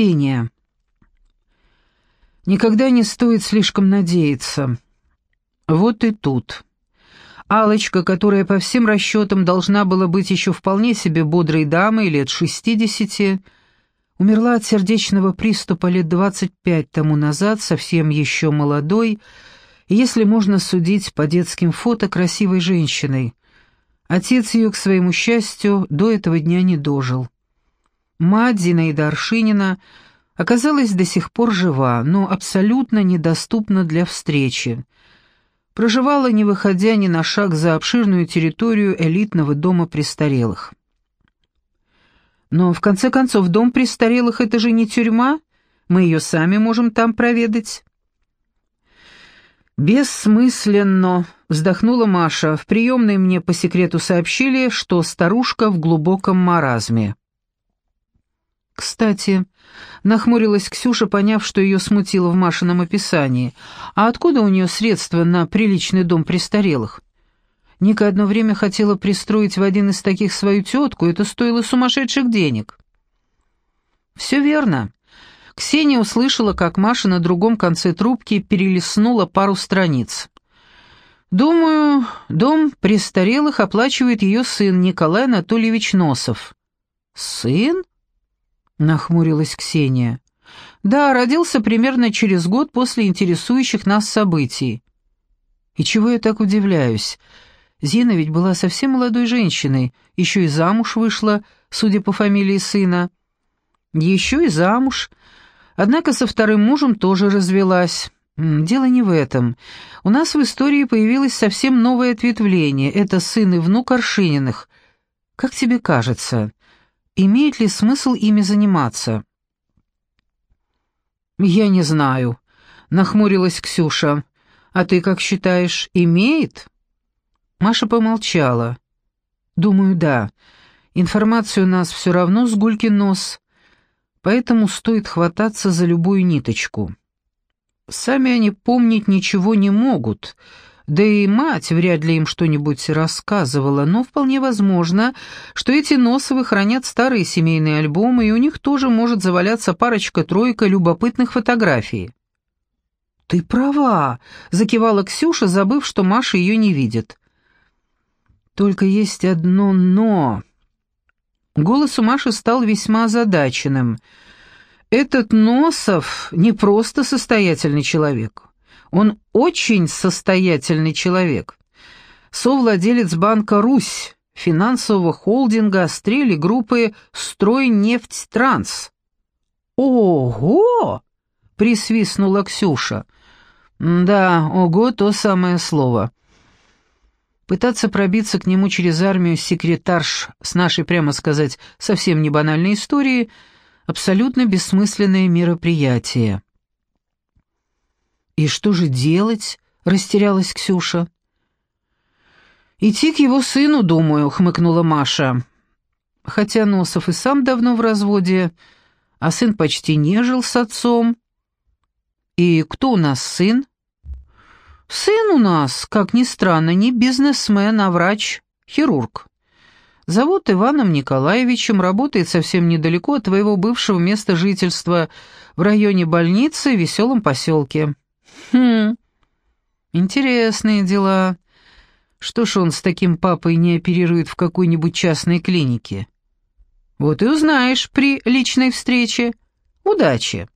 Ксения. Никогда не стоит слишком надеяться. Вот и тут. алочка которая по всем расчетам должна была быть еще вполне себе бодрой дамой лет шестидесяти, умерла от сердечного приступа лет двадцать пять тому назад, совсем еще молодой, если можно судить по детским фото красивой женщиной. Отец ее, к своему счастью, до этого дня не дожил. Мать Зинаида Аршинина оказалась до сих пор жива, но абсолютно недоступна для встречи. Проживала, не выходя ни на шаг за обширную территорию элитного дома престарелых. Но, в конце концов, дом престарелых — это же не тюрьма, мы ее сами можем там проведать. «Бессмысленно», — вздохнула Маша. «В приемной мне по секрету сообщили, что старушка в глубоком маразме». «Кстати», — нахмурилась Ксюша, поняв, что ее смутило в Машином описании, «а откуда у нее средства на приличный дом престарелых?» Ника одно время хотела пристроить в один из таких свою тетку, это стоило сумасшедших денег. «Все верно. Ксения услышала, как Маша на другом конце трубки перелистнула пару страниц. «Думаю, дом престарелых оплачивает ее сын Николай Анатольевич Носов». «Сын?» — нахмурилась Ксения. «Да, родился примерно через год после интересующих нас событий». «И чего я так удивляюсь? Зина ведь была совсем молодой женщиной, еще и замуж вышла, судя по фамилии сына». «Еще и замуж», Однако со вторым мужем тоже развелась. Дело не в этом. У нас в истории появилось совсем новое ответвление. Это сын и внук Аршининых. Как тебе кажется, имеет ли смысл ими заниматься? Я не знаю, нахмурилась Ксюша. А ты как считаешь, имеет? Маша помолчала. Думаю, да. Информация у нас все равно с гулькин нос поэтому стоит хвататься за любую ниточку. Сами они помнить ничего не могут, да и мать вряд ли им что-нибудь рассказывала, но вполне возможно, что эти Носовы хранят старые семейные альбомы, и у них тоже может заваляться парочка-тройка любопытных фотографий. «Ты права», — закивала Ксюша, забыв, что Маша ее не видит. «Только есть одно «но». Голос у Маши стал весьма озадаченным. «Этот Носов не просто состоятельный человек. Он очень состоятельный человек. Совладелец банка «Русь», финансового холдинга «Стрели» группы «Стройнефть-Транс». «Ого!» — присвистнула Ксюша. «Да, ого, то самое слово. Пытаться пробиться к нему через армию секретарш с нашей, прямо сказать, совсем не банальной историей — абсолютно бессмысленное мероприятие. «И что же делать?» — растерялась Ксюша. «Идти к его сыну, думаю», — хмыкнула Маша. «Хотя Носов и сам давно в разводе, а сын почти не жил с отцом. И кто у нас сын?» Сын у нас, как ни странно, не бизнесмен, а врач, хирург. Зовут Иваном Николаевичем, работает совсем недалеко от твоего бывшего места жительства, в районе больницы в веселом поселке. Хм, интересные дела. Что ж он с таким папой не оперирует в какой-нибудь частной клинике? Вот и узнаешь при личной встрече. Удачи!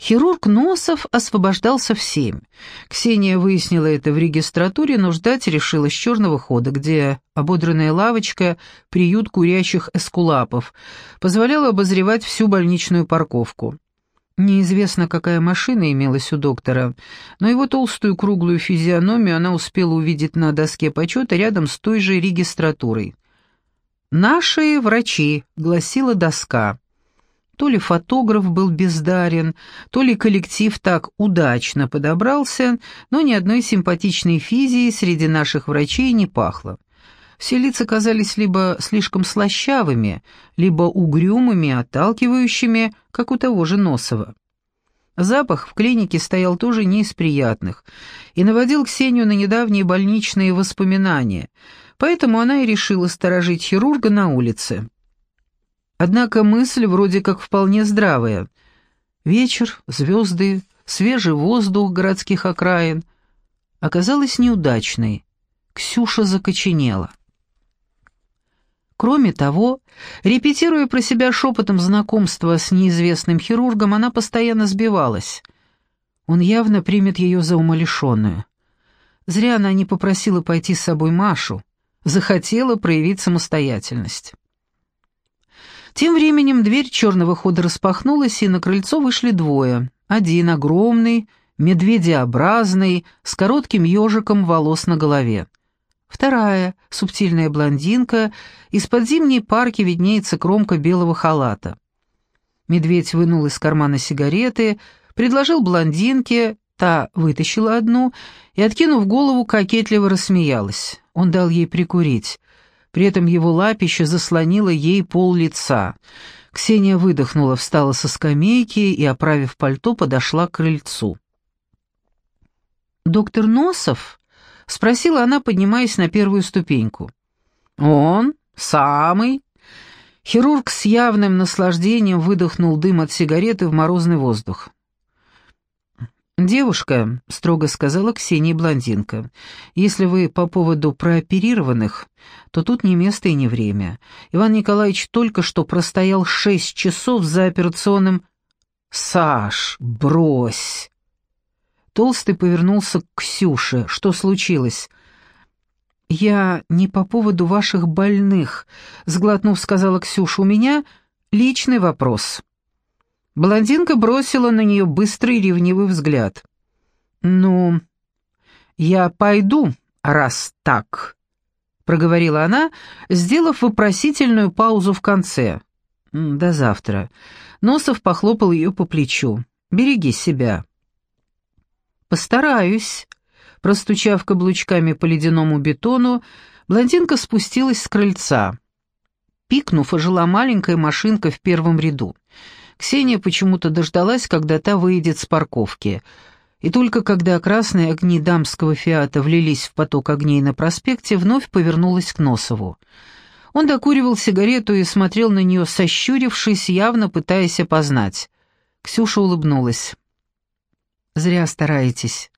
Хирург Носов освобождался в семь. Ксения выяснила это в регистратуре, но ждать решила с черного хода, где ободранная лавочка, приют курящих эскулапов, позволяла обозревать всю больничную парковку. Неизвестно, какая машина имелась у доктора, но его толстую круглую физиономию она успела увидеть на доске почета рядом с той же регистратурой. «Наши врачи», — гласила доска. То ли фотограф был бездарен, то ли коллектив так удачно подобрался, но ни одной симпатичной физии среди наших врачей не пахло. Все лица казались либо слишком слащавыми, либо угрюмыми, отталкивающими, как у того же Носова. Запах в клинике стоял тоже не из приятных и наводил Ксению на недавние больничные воспоминания, поэтому она и решила сторожить хирурга на улице. Однако мысль вроде как вполне здравая. Вечер, звезды, свежий воздух городских окраин оказалась неудачной. Ксюша закоченела. Кроме того, репетируя про себя шепотом знакомства с неизвестным хирургом, она постоянно сбивалась. Он явно примет ее за умалишенную. Зря она не попросила пойти с собой Машу, захотела проявить самостоятельность. Тем временем дверь черного хода распахнулась, и на крыльцо вышли двое. Один огромный, медведеобразный, с коротким ежиком волос на голове. Вторая, субтильная блондинка, из-под зимней парки виднеется кромка белого халата. Медведь вынул из кармана сигареты, предложил блондинке, та вытащила одну и, откинув голову, кокетливо рассмеялась. Он дал ей прикурить. При этом его лапище заслонило ей пол лица. Ксения выдохнула, встала со скамейки и, оправив пальто, подошла к крыльцу. «Доктор Носов?» — спросила она, поднимаясь на первую ступеньку. «Он? Самый?» Хирург с явным наслаждением выдохнул дым от сигареты в морозный воздух. «Девушка», — строго сказала Ксения блондинка, — «если вы по поводу прооперированных, то тут не место и не время. Иван Николаевич только что простоял шесть часов за операционным...» «Саш, брось!» Толстый повернулся к Ксюше. «Что случилось?» «Я не по поводу ваших больных», — сглотнув, сказала Ксюша. «У меня личный вопрос». Блондинка бросила на нее быстрый ревнивый взгляд. «Ну, я пойду, раз так», — проговорила она, сделав вопросительную паузу в конце. «До завтра». Носов похлопал ее по плечу. «Береги себя». «Постараюсь». Простучав каблучками по ледяному бетону, блондинка спустилась с крыльца. Пикнув, ожила маленькая машинка в первом ряду. Ксения почему-то дождалась, когда та выйдет с парковки. И только когда красные огни дамского «Фиата» влились в поток огней на проспекте, вновь повернулась к Носову. Он докуривал сигарету и смотрел на нее, сощурившись, явно пытаясь опознать. Ксюша улыбнулась. «Зря стараетесь.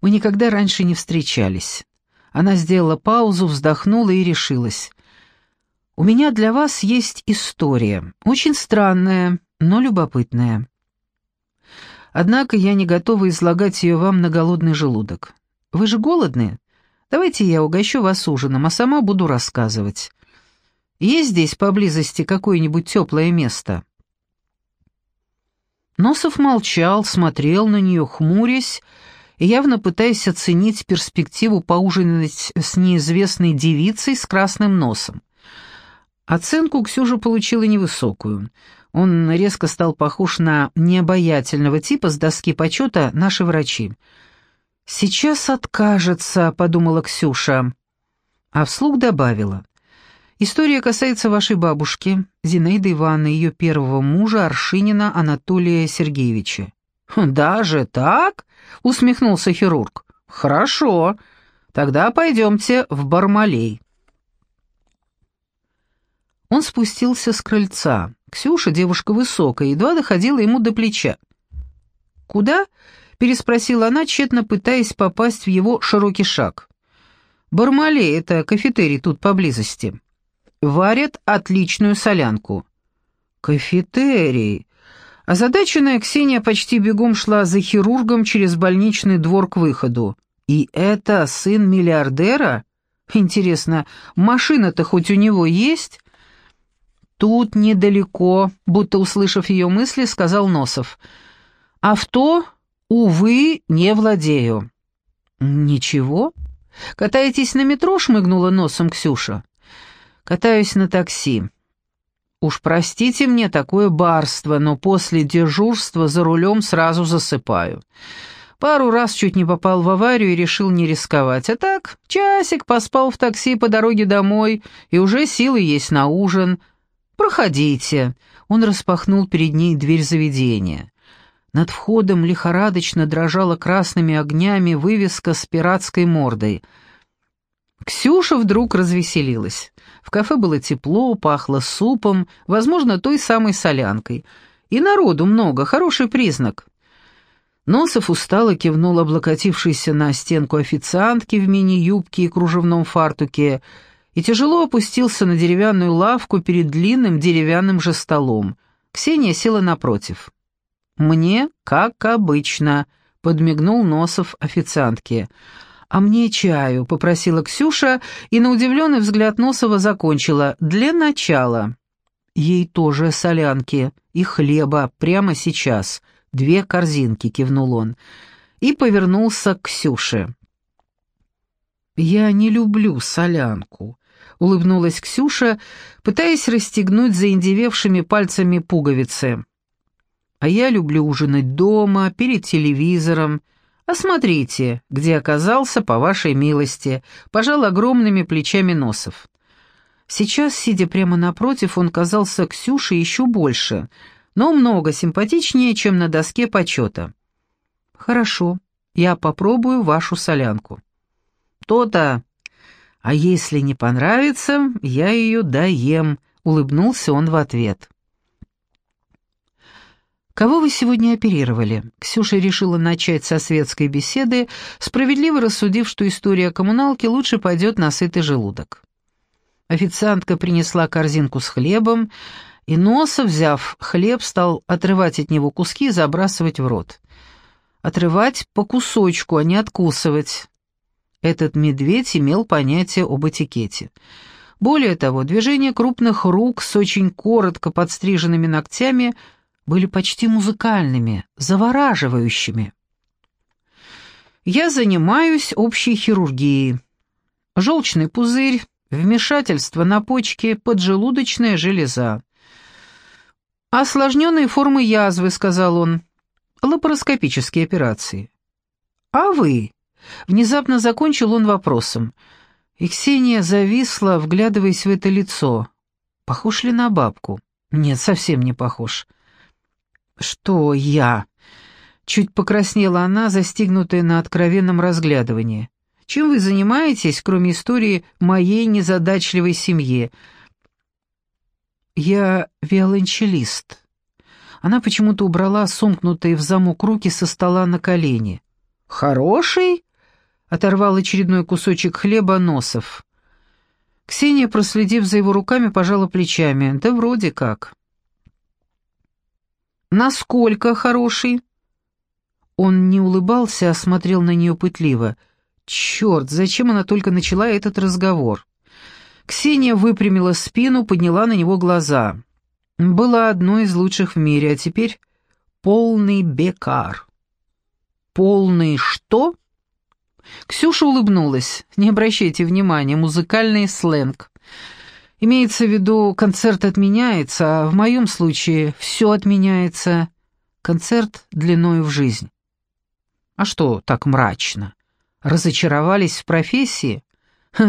Мы никогда раньше не встречались». Она сделала паузу, вздохнула и решилась. «У меня для вас есть история, очень странная, но любопытная. Однако я не готова излагать ее вам на голодный желудок. Вы же голодны? Давайте я угощу вас ужином, а сама буду рассказывать. Есть здесь поблизости какое-нибудь теплое место?» Носов молчал, смотрел на нее, хмурясь, и явно пытаясь оценить перспективу поужинать с неизвестной девицей с красным носом. Оценку Ксюжа получила невысокую — он резко стал похож на необаятельного типа с доски почета «Наши врачи». «Сейчас откажется», — подумала Ксюша, а вслух добавила. «История касается вашей бабушки, Зинаиды Ивановны, ее первого мужа, Аршинина Анатолия Сергеевича». «Даже так?» — усмехнулся хирург. «Хорошо, тогда пойдемте в Бармалей». Он спустился с крыльца. Ксюша, девушка высокая, едва доходила ему до плеча. «Куда?» — переспросила она, тщетно пытаясь попасть в его широкий шаг. «Бармалей — это кафетерий тут поблизости. Варят отличную солянку». «Кафетерий!» Озадаченная Ксения почти бегом шла за хирургом через больничный двор к выходу. «И это сын миллиардера? Интересно, машина-то хоть у него есть?» «Тут недалеко», будто услышав ее мысли, сказал Носов. «Авто, увы, не владею». «Ничего? Катаетесь на метро?» — шмыгнула носом Ксюша. «Катаюсь на такси». «Уж простите мне такое барство, но после дежурства за рулем сразу засыпаю. Пару раз чуть не попал в аварию и решил не рисковать. А так, часик поспал в такси по дороге домой, и уже силы есть на ужин». «Проходите». Он распахнул перед ней дверь заведения. Над входом лихорадочно дрожала красными огнями вывеска с пиратской мордой. Ксюша вдруг развеселилась. В кафе было тепло, пахло супом, возможно, той самой солянкой. И народу много, хороший признак. Носов устало кивнул облокотившийся на стенку официантки в мини-юбке и кружевном фартуке и тяжело опустился на деревянную лавку перед длинным деревянным же столом. Ксения села напротив. «Мне, как обычно», — подмигнул Носов официантке. «А мне чаю», — попросила Ксюша, и на удивленный взгляд Носова закончила. «Для начала». «Ей тоже солянки и хлеба прямо сейчас. Две корзинки», — кивнул он. И повернулся к Ксюше. «Я не люблю солянку», — улыбнулась Ксюша, пытаясь расстегнуть заиндевевшими пальцами пуговицы. «А я люблю ужинать дома, перед телевизором. А смотрите, где оказался, по вашей милости», — пожал огромными плечами носов. Сейчас, сидя прямо напротив, он казался Ксюше еще больше, но много симпатичнее, чем на доске почета. «Хорошо, я попробую вашу солянку». «То-то. А если не понравится, я ее доем», — улыбнулся он в ответ. «Кого вы сегодня оперировали?» Ксюша решила начать со светской беседы, справедливо рассудив, что история коммуналки лучше пойдет на сытый желудок. Официантка принесла корзинку с хлебом, и Носа, взяв хлеб, стал отрывать от него куски и забрасывать в рот. Отрывать по кусочку, а не откусывать. Этот медведь имел понятие об этикете. Более того, движения крупных рук с очень коротко подстриженными ногтями были почти музыкальными, завораживающими. «Я занимаюсь общей хирургией. Желчный пузырь, Вмешательство на почки, поджелудочная железа. «Осложненные формы язвы», — сказал он. «Лапароскопические операции». «А вы?» — внезапно закончил он вопросом. И Ксения зависла, вглядываясь в это лицо. Похож ли на бабку? Нет, совсем не похож. «Что я?» Чуть покраснела она, застигнутая на откровенном разглядывании. Чем вы занимаетесь, кроме истории моей незадачливой семьи?» «Я виолончелист». Она почему-то убрала сомкнутые в замок руки со стола на колени. «Хороший?» — оторвал очередной кусочек хлеба Носов. Ксения, проследив за его руками, пожала плечами. «Да вроде как». «Насколько хороший?» Он не улыбался, а смотрел на нее пытливо — Черт, зачем она только начала этот разговор? Ксения выпрямила спину, подняла на него глаза. Была одной из лучших в мире, а теперь полный бекар. «Полный что?» Ксюша улыбнулась. «Не обращайте внимания, музыкальный сленг. Имеется в виду, концерт отменяется, а в моем случае все отменяется. Концерт длиною в жизнь». «А что так мрачно?» Разочаровались в профессии?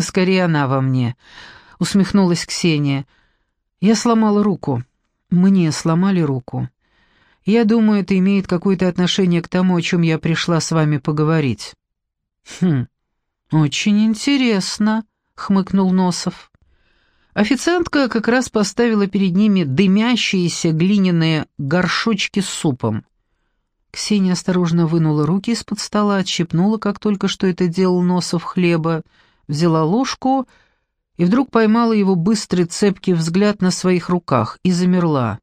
Скорее она во мне, усмехнулась Ксения. Я сломала руку. Мне сломали руку. Я думаю, это имеет какое-то отношение к тому, о чем я пришла с вами поговорить. Хм. Очень интересно, хмыкнул Носов. Официантка как раз поставила перед ними дымящиеся глиняные горшочки с супом. Ксения осторожно вынула руки из-под стола, отщипнула, как только что это делал Носов хлеба, взяла ложку и вдруг поймала его быстрый цепкий взгляд на своих руках и замерла.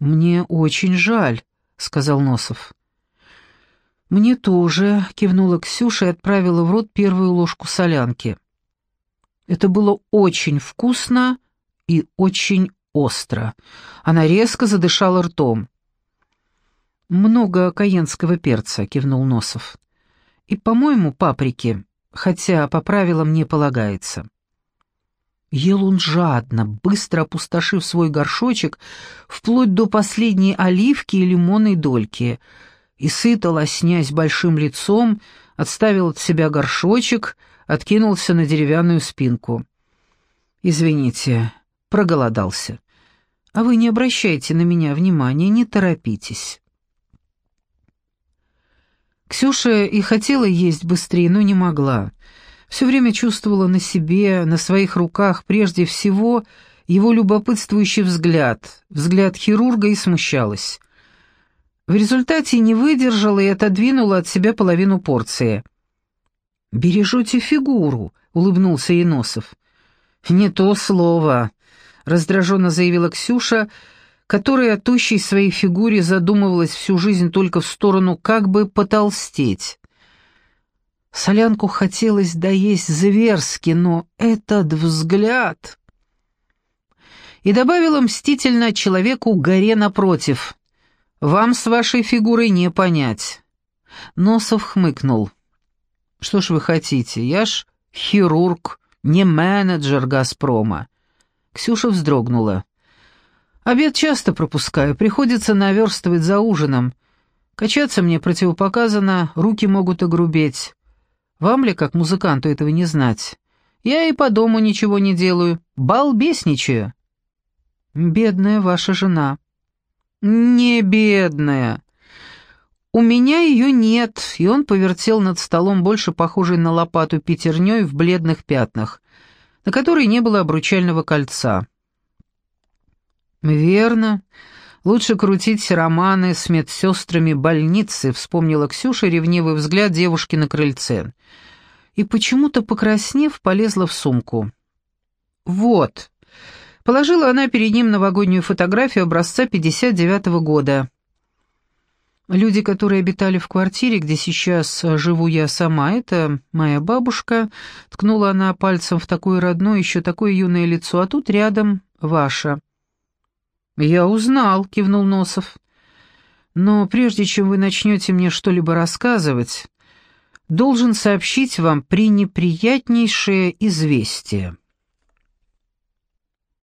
«Мне очень жаль», — сказал Носов. «Мне тоже», — кивнула Ксюша и отправила в рот первую ложку солянки. Это было очень вкусно и очень остро. Она резко задышала ртом. «Много каенского перца», — кивнул Носов. «И, по-моему, паприки, хотя по правилам не полагается». Ел он жадно, быстро опустошив свой горшочек, вплоть до последней оливки и лимонной дольки, и сыто лоснясь большим лицом, отставил от себя горшочек, откинулся на деревянную спинку. «Извините, проголодался. А вы не обращайте на меня внимания, не торопитесь». Ксюша и хотела есть быстрее, но не могла. Все время чувствовала на себе, на своих руках прежде всего его любопытствующий взгляд, взгляд хирурга и смущалась. В результате не выдержала и отодвинула от себя половину порции. «Бережете фигуру», — улыбнулся Еносов. «Не то слово», — раздраженно заявила Ксюша, которая о своей фигуре задумывалась всю жизнь только в сторону как бы потолстеть. Солянку хотелось доесть зверски, но этот взгляд... И добавила мстительно человеку горе напротив. «Вам с вашей фигурой не понять». Носов хмыкнул. «Что ж вы хотите, я ж хирург, не менеджер «Газпрома». Ксюша вздрогнула. «Обед часто пропускаю, приходится наверстывать за ужином. Качаться мне противопоказано, руки могут огрубеть. Вам ли, как музыканту, этого не знать? Я и по дому ничего не делаю, балбесничаю». «Бедная ваша жена». «Не бедная. У меня ее нет», и он повертел над столом больше похожей на лопату пятерней в бледных пятнах, на которой не было обручального кольца. «Верно. Лучше крутить романы с медсестрами больницы», — вспомнила Ксюша ревнивый взгляд девушки на крыльце. И почему-то, покраснев, полезла в сумку. «Вот», Положила она перед ним новогоднюю фотографию образца 59-го года. Люди, которые обитали в квартире, где сейчас живу я сама, это моя бабушка, ткнула она пальцем в такое родное, еще такое юное лицо, а тут рядом ваша. «Я узнал», — кивнул Носов. «Но прежде чем вы начнете мне что-либо рассказывать, должен сообщить вам пренеприятнейшее известие».